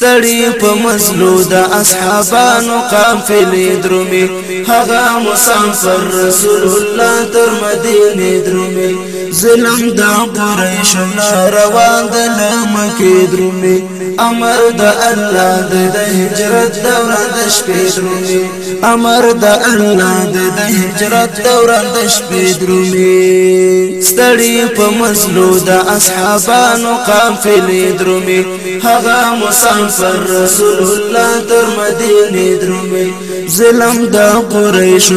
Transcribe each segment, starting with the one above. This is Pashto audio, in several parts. ستړي په مزلو د اصحابانو قافلې درومي هغه مسافر رسول الله تر مدینه درومي ظلم د قریش روان د لمکه درومي امر د الله د هجرت دوره د شپې درومي امر د الله د هجرت دوره د شپې درومي ستړي په مزلو د اصحابانو قافلې درومي هغه مسافر سفر رسول الله تر مدینه درومي ظلم د قریش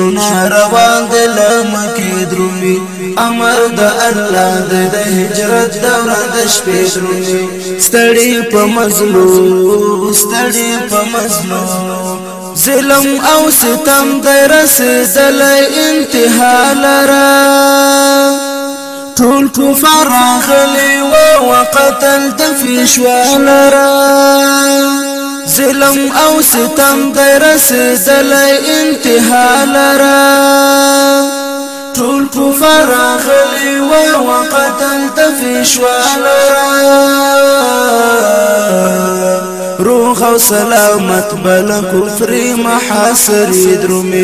روان د لمکه درومي امر د الله د هجرت دوران د شپې درومي ستړي په مظلوم ستړي په مظلوم ظلم او ستم د رسېدل انتها لره ټول کفر راغلی و وقتل د فشوال را ظلم او ستم د رسېدلی انتها لره ټول کفر اخلي و وقتلت في شوال روح او سلامت بل کفر محاصر درومي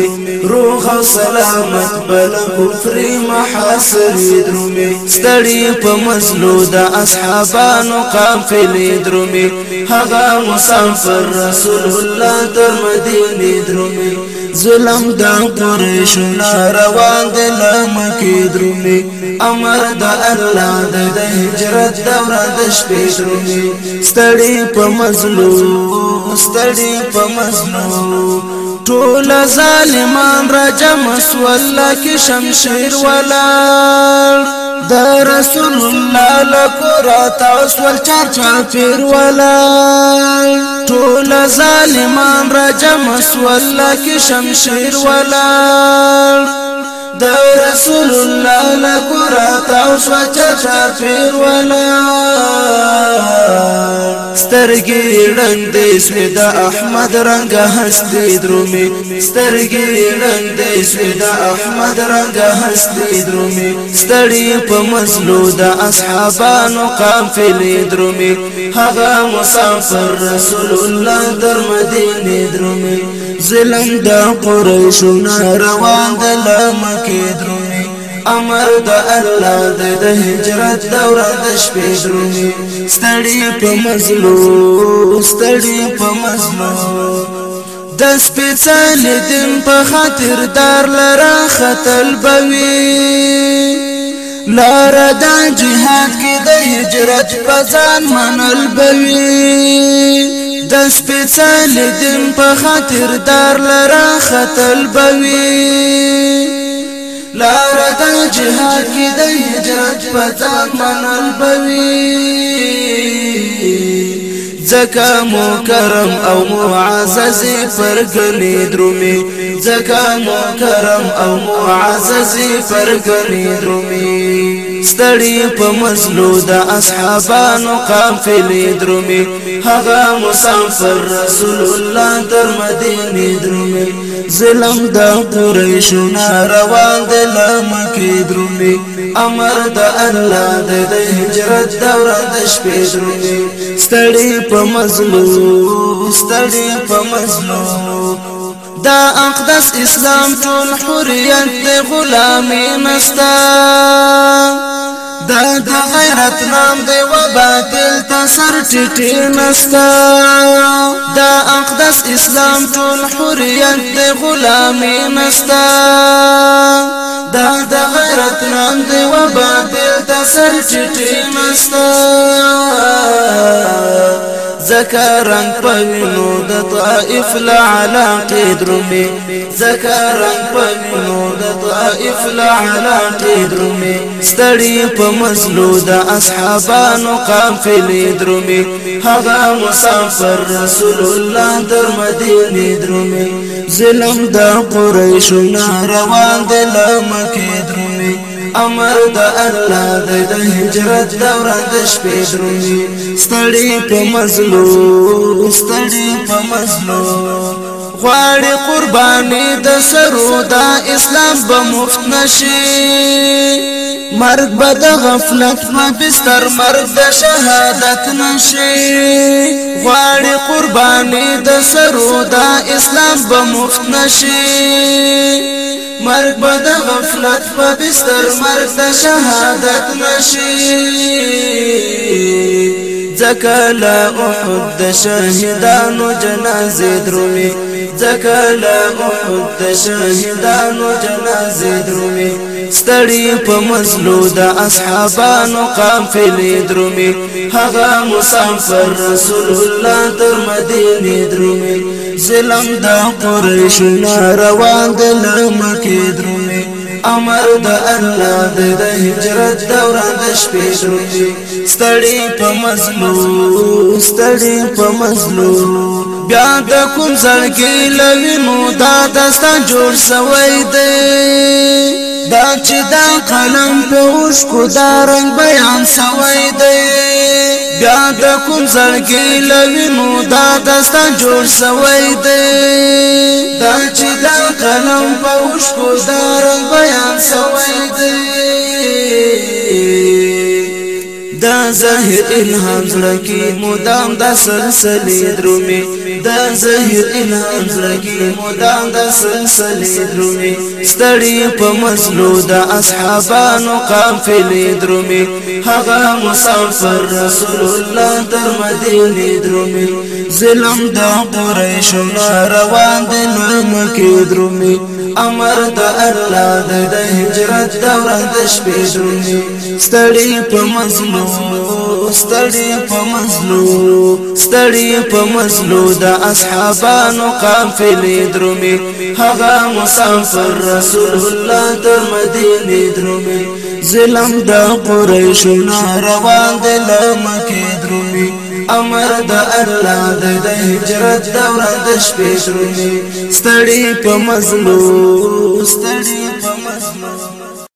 روح او سلامت بل کفر محاصر درومي ستړي په مزلو د اصحابانو قافلې درومي هغه مسافر رسول الله در مدینه درومي ظلم د قریش روان دي لم کی درومي امر د الله د هجرت دوره د شپې درومي ستړي په مزلو ستړي په مزلو ټول ظالمان را جمع سو الله کې شمشیر ولاړ د رسول الله لکورا تاسو چار چار پیر ولا ټول ظالمان را جمع سو الله کې شمشیر ولا د رسول الله له قرات او شوا چا پیر ولا سترګې رنگ دې سوی دا احمد رنگ هستی درومي سترګې رنگ دې سوی دا احمد رنگ هستی درومي ستړي په مزلو دا اصحابانو قافلې درومي هغه مسافر رسول الله در مدینه درومي ظلم دا قریشو روان د لمکې درومي امر د الله د هجرت دوره د شپې درونی ستړي په مزلو ستړي په مزلو د سپېڅل دین په خاطر دار لره خطل بوي لار د جهاد کې د هجرت په ځان منل بوي د سپېڅل دین په خاطر دار لره خطل بوي لار د جهاد کې د هجرت پتا منل بوي زکا مکرم او معزز فرګلې درومي ځکه محترم او معزز فرګنې درومي ستړي په مزلو د اصحابانو قافلې درومي هغه مسافر رسول الله در مدینه درومي ظلم د قریشو روان د لمکې درومي امر د الله د هجرت دوره د شپې درومي ستړي په مزلو ستړي په مزلو دا اقدس اسلام ټول حریت د غلامي نستا دا د غیرت نام دی و باطل ته سر ټیټی نستا دا اقدس اسلام ټول حریت د غلامي نستا دا د غیرت نام دی و باطل ته سر ټیټی نستا زكران رنگ پوینو د طائف لعلاقی درمی زکا رنگ پوینو د طائف لعلاقی درمی ستړي په مزلو د في قافلې درمی هذا مسافر رسول الله در مدینه درمی ظلم د قریش ناروان د لمکه درمی امر د الله د هجرت دوران د شپې درومي ستړي په مزلو ستړي په مزلو غواړي قرباني د سرو د اسلام به مفت نشي مرگ به د غفلت ما بستر مرگ د شهادت نشي غواړي قرباني د سرو د اسلام به مفت نشي مرگ به د غفلت په بستر مرگ د شهادت نشي ځکه احد د شهیدانو جنازې درومي ځکه احد د شهیدانو جنازې درومي ستړي په مزلو د اصحابانو قافلې درومي هغه مسافر رسول الله تر مدینه درومي ظلم د قریش روان د لمکه درومي امر د الله د هجرت دوران د شپې درومي ستړي په مزلو ستړي په مزلو بیا د کوم ځل کې لوي مو دا دستا جوړ سوی دی دا چې دا قلم په اوس کو دا رنگ بیان سوی دی بیا د کوم زړګي لوینو دا دستا جوړ سوی دی دا چې دا قلم په اوس کو دا رنگ بیان سوی دی زهیر الهام زړکی مدام د سلسله درومي د زهیر الهام زړکی مدام د سلسله درومي ستړي په مزلو د اصحابانو قافله درومي هغه مسافر رسول الله در مدینه درومي ظلم د قریش روان دي نو مکه درومي امر د الله د هجرت دوران د شپې دونی ستړي په مزلو ستړي په مزلو ستړي په مزلو د اصحابانو قافلې درومي هغه مسافر رسول الله د مدینه درومي ظلم د قریش روان د لمکه درومي امر د الله د هجرت دوران د شپې شروع ستړي په مزلو ستړي په مزلو